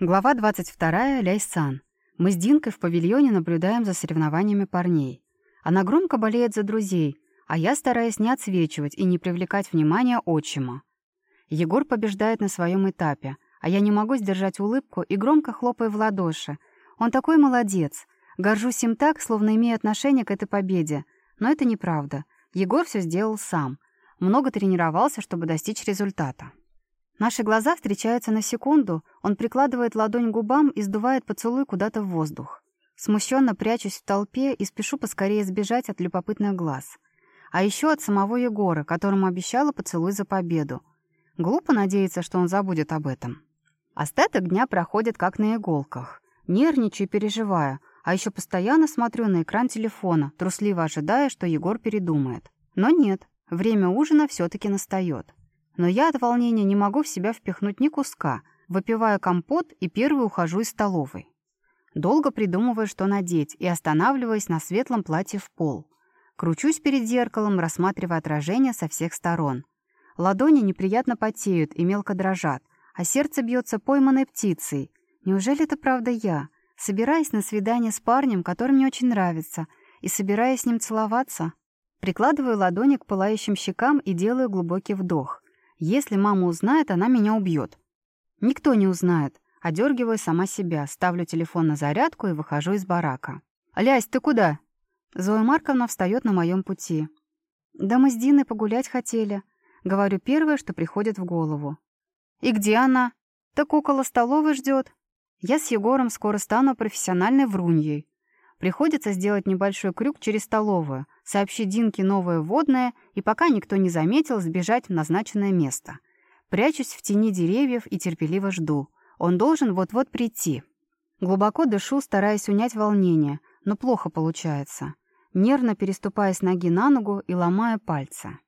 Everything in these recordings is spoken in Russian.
Глава 22. Ляйсан. Мы с Динкой в павильоне наблюдаем за соревнованиями парней. Она громко болеет за друзей, а я стараюсь не отсвечивать и не привлекать внимания отчима. Егор побеждает на своем этапе, а я не могу сдержать улыбку и громко хлопаю в ладоши. Он такой молодец. Горжусь им так, словно имею отношение к этой победе. Но это неправда. Егор все сделал сам. Много тренировался, чтобы достичь результата. Наши глаза встречаются на секунду, он прикладывает ладонь к губам и сдувает поцелуй куда-то в воздух. Смущенно прячусь в толпе и спешу поскорее сбежать от любопытных глаз. А еще от самого Егора, которому обещала поцелуй за победу. Глупо надеяться, что он забудет об этом. Остаток дня проходит как на иголках. Нервничаю и переживаю, а еще постоянно смотрю на экран телефона, трусливо ожидая, что Егор передумает. Но нет, время ужина все таки настает. Но я от волнения не могу в себя впихнуть ни куска, выпиваю компот и первый ухожу из столовой. Долго придумываю, что надеть, и останавливаясь на светлом платье в пол. Кручусь перед зеркалом, рассматривая отражение со всех сторон. Ладони неприятно потеют и мелко дрожат, а сердце бьется пойманной птицей. Неужели это правда я? Собираясь на свидание с парнем, который мне очень нравится, и собираясь с ним целоваться? Прикладываю ладони к пылающим щекам и делаю глубокий вдох. Если мама узнает, она меня убьет. Никто не узнает. Одергиваю сама себя, ставлю телефон на зарядку и выхожу из барака. «Лясь, ты куда?» Зоя Марковна встает на моем пути. «Да мы с Диной погулять хотели», — говорю первое, что приходит в голову. «И где она?» «Так около столовой ждет. Я с Егором скоро стану профессиональной вруньей. Приходится сделать небольшой крюк через столовую, сообщить Динке новое водное и, пока никто не заметил, сбежать в назначенное место. Прячусь в тени деревьев и терпеливо жду. Он должен вот-вот прийти. Глубоко дышу, стараясь унять волнение, но плохо получается. Нервно переступая с ноги на ногу и ломая пальцы.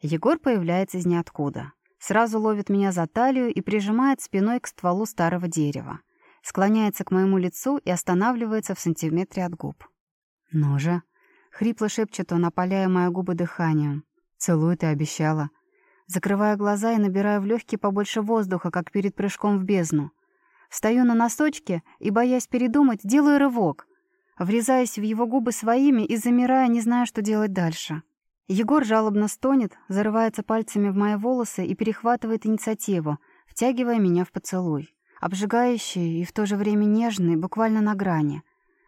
Егор появляется из ниоткуда. Сразу ловит меня за талию и прижимает спиной к стволу старого дерева склоняется к моему лицу и останавливается в сантиметре от губ. «Ну же!» — хрипло шепчет он, опаляя мои губы дыханием. «Целуй, ты обещала». Закрываю глаза и набираю в легкие побольше воздуха, как перед прыжком в бездну. Встаю на носочки и, боясь передумать, делаю рывок. Врезаясь в его губы своими и замирая, не зная, что делать дальше. Егор жалобно стонет, зарывается пальцами в мои волосы и перехватывает инициативу, втягивая меня в поцелуй обжигающий и в то же время нежный, буквально на грани.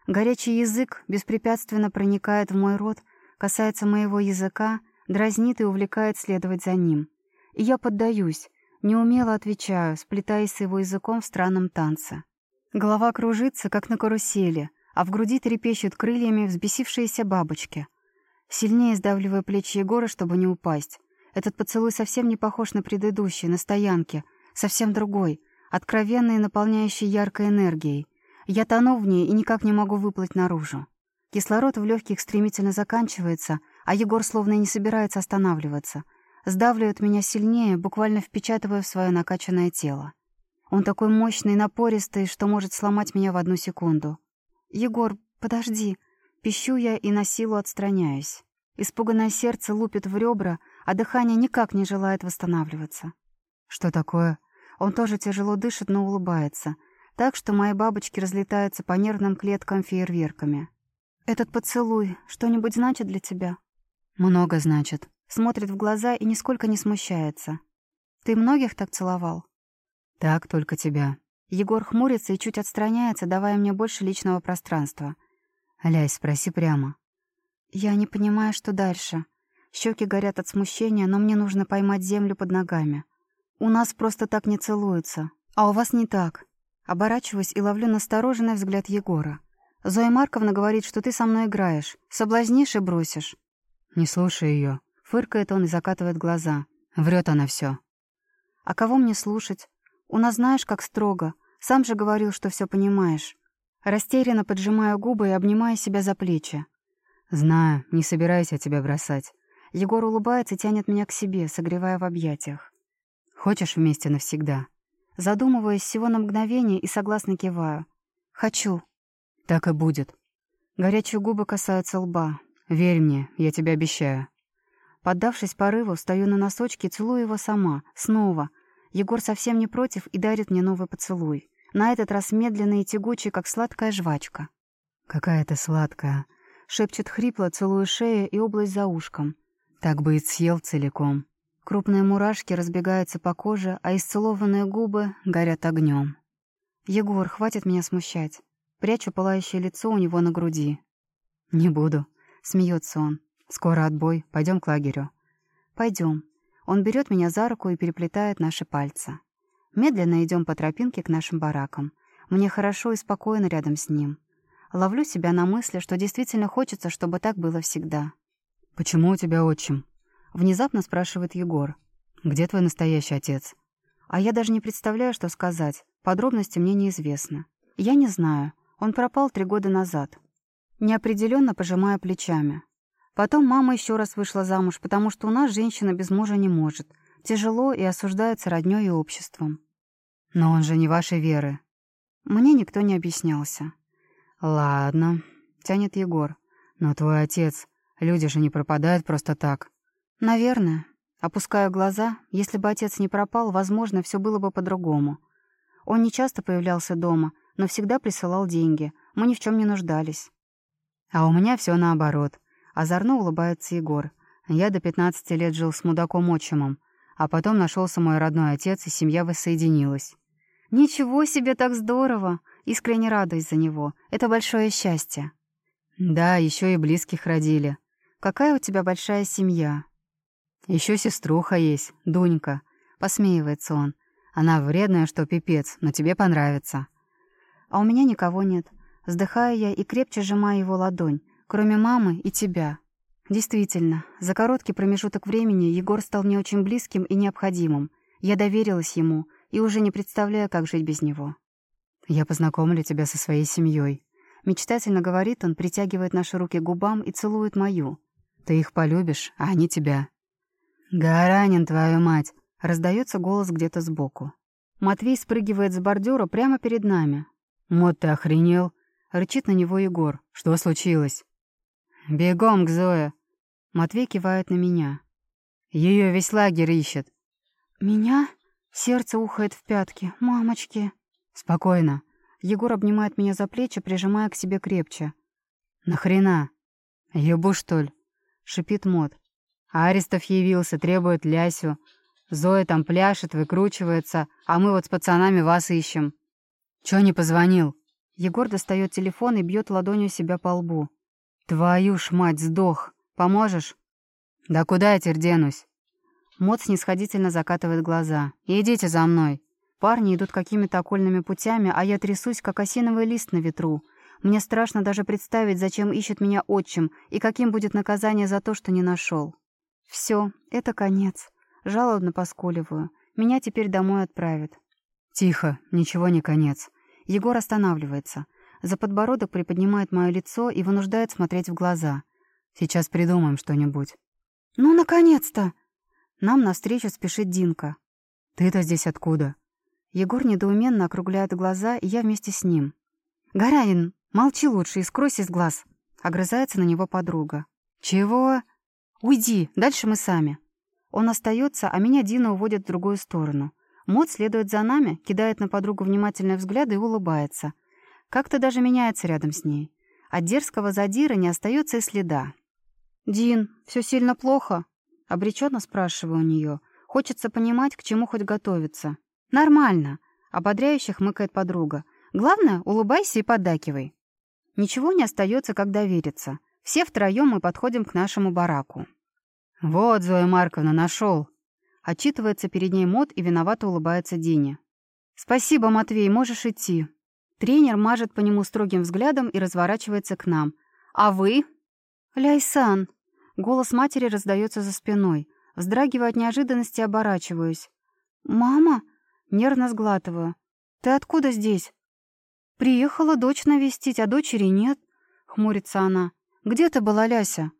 Горячий язык беспрепятственно проникает в мой рот, касается моего языка, дразнит и увлекает следовать за ним. И я поддаюсь, неумело отвечаю, сплетаясь с его языком в странном танце. Голова кружится, как на карусели, а в груди трепещут крыльями взбесившиеся бабочки. Сильнее сдавливаю плечи Егора, чтобы не упасть. Этот поцелуй совсем не похож на предыдущий, на стоянке, совсем другой — откровенной и наполняющей яркой энергией. Я тону в ней и никак не могу выплыть наружу. Кислород в легких стремительно заканчивается, а Егор словно и не собирается останавливаться. Сдавливает меня сильнее, буквально впечатывая в свое накачанное тело. Он такой мощный и напористый, что может сломать меня в одну секунду. «Егор, подожди!» Пищу я и на силу отстраняюсь. Испуганное сердце лупит в ребра, а дыхание никак не желает восстанавливаться. «Что такое?» Он тоже тяжело дышит, но улыбается, так что мои бабочки разлетаются по нервным клеткам фейерверками. «Этот поцелуй что-нибудь значит для тебя?» «Много значит». Смотрит в глаза и нисколько не смущается. «Ты многих так целовал?» «Так, только тебя». Егор хмурится и чуть отстраняется, давая мне больше личного пространства. «Лясь, спроси прямо». «Я не понимаю, что дальше. Щеки горят от смущения, но мне нужно поймать землю под ногами. У нас просто так не целуются, а у вас не так. Оборачиваюсь и ловлю настороженный взгляд Егора. Зоя Марковна говорит, что ты со мной играешь, соблазнишь и бросишь. Не слушай ее. Фыркает он и закатывает глаза. Врет она все. А кого мне слушать? У нас знаешь, как строго. Сам же говорил, что все понимаешь. Растерянно поджимаю губы и обнимаю себя за плечи. «Знаю, не собираюсь я тебя бросать». Егор улыбается и тянет меня к себе, согревая в объятиях. Хочешь вместе навсегда?» Задумываясь всего на мгновение и согласно киваю. «Хочу». «Так и будет». Горячие губы касаются лба. «Верь мне, я тебе обещаю». Поддавшись порыву, встаю на носочки и целую его сама, снова. Егор совсем не против и дарит мне новый поцелуй. На этот раз медленный и тягучий, как сладкая жвачка. «Какая ты сладкая!» — шепчет хрипло, целуя шею и область за ушком. «Так бы и съел целиком». Крупные мурашки разбегаются по коже, а исцелованные губы горят огнем. «Егор, хватит меня смущать». Прячу пылающее лицо у него на груди. «Не буду», — смеется он. «Скоро отбой. Пойдем к лагерю». Пойдем. Он берет меня за руку и переплетает наши пальцы. Медленно идем по тропинке к нашим баракам. Мне хорошо и спокойно рядом с ним. Ловлю себя на мысли, что действительно хочется, чтобы так было всегда. «Почему у тебя отчим?» Внезапно спрашивает Егор. «Где твой настоящий отец?» А я даже не представляю, что сказать. Подробности мне неизвестны. Я не знаю. Он пропал три года назад. Неопределенно пожимая плечами. Потом мама еще раз вышла замуж, потому что у нас женщина без мужа не может. Тяжело и осуждается роднёй и обществом. Но он же не вашей веры. Мне никто не объяснялся. Ладно, тянет Егор. Но твой отец, люди же не пропадают просто так. Наверное. Опускаю глаза, если бы отец не пропал, возможно, все было бы по-другому. Он не часто появлялся дома, но всегда присылал деньги. Мы ни в чем не нуждались. А у меня все наоборот. Озорно улыбается Егор. Я до 15 лет жил с мудаком-отчимом, а потом нашелся мой родной отец, и семья воссоединилась. «Ничего себе, так здорово!» Искренне радуюсь за него. Это большое счастье. Да, еще и близких родили. Какая у тебя большая семья. Еще сеструха есть, Дунька. Посмеивается он. Она вредная, что пипец, но тебе понравится. А у меня никого нет. Вздыхаю я и крепче сжимаю его ладонь, кроме мамы и тебя. Действительно, за короткий промежуток времени Егор стал мне очень близким и необходимым. Я доверилась ему и уже не представляю, как жить без него. «Я познакомлю тебя со своей семьей», — мечтательно говорит он, притягивает наши руки к губам и целует мою. «Ты их полюбишь, а они тебя». «Гаранин, твою мать!» — раздается голос где-то сбоку. Матвей спрыгивает с бордюра прямо перед нами. «Мот, ты охренел?» — рычит на него Егор. «Что случилось?» «Бегом к Зое!» Матвей кивает на меня. Ее весь лагерь ищет». «Меня?» Сердце ухает в пятки. «Мамочки!» «Спокойно». Егор обнимает меня за плечи, прижимая к себе крепче. «Нахрена? Ебу, что ли?» — шипит Мот. «Арестов явился, требует Лясю. Зоя там пляшет, выкручивается, а мы вот с пацанами вас ищем. Чё не позвонил?» Егор достает телефон и бьет ладонью себя по лбу. «Твою ж мать, сдох! Поможешь?» «Да куда я теперь денусь?» Мот снисходительно закатывает глаза. «Идите за мной!» Парни идут какими-то окольными путями, а я трясусь, как осиновый лист на ветру. Мне страшно даже представить, зачем ищет меня отчим и каким будет наказание за то, что не нашел. Все, это конец. Жалобно поскуливаю. Меня теперь домой отправят. Тихо, ничего не конец. Егор останавливается. За подбородок приподнимает мое лицо и вынуждает смотреть в глаза. Сейчас придумаем что-нибудь. «Ну, наконец-то!» Нам навстречу спешит Динка. «Ты-то здесь откуда?» Егор недоуменно округляет глаза, и я вместе с ним. «Горянин, молчи лучше и скройся из глаз!» Огрызается на него подруга. «Чего?» «Уйди, дальше мы сами». Он остается, а меня Дина уводит в другую сторону. Мод следует за нами, кидает на подругу внимательный взгляд и улыбается. Как-то даже меняется рядом с ней. От дерзкого задира не остается и следа. «Дин, все сильно плохо?» Обреченно спрашиваю у нее. Хочется понимать, к чему хоть готовиться. «Нормально», — ободряюще хмыкает подруга. «Главное, улыбайся и поддакивай». Ничего не остается, как довериться. Все втроем мы подходим к нашему бараку. «Вот, Зоя Марковна, нашел. Отчитывается перед ней Мот и виновато улыбается Дине. «Спасибо, Матвей, можешь идти». Тренер мажет по нему строгим взглядом и разворачивается к нам. «А вы?» «Ляйсан!» Голос матери раздается за спиной. Вздрагивая от неожиданности, оборачиваюсь. «Мама?» Нервно сглатываю. «Ты откуда здесь?» «Приехала дочь навестить, а дочери нет», — хмурится она. «Где ты была, Ляся?»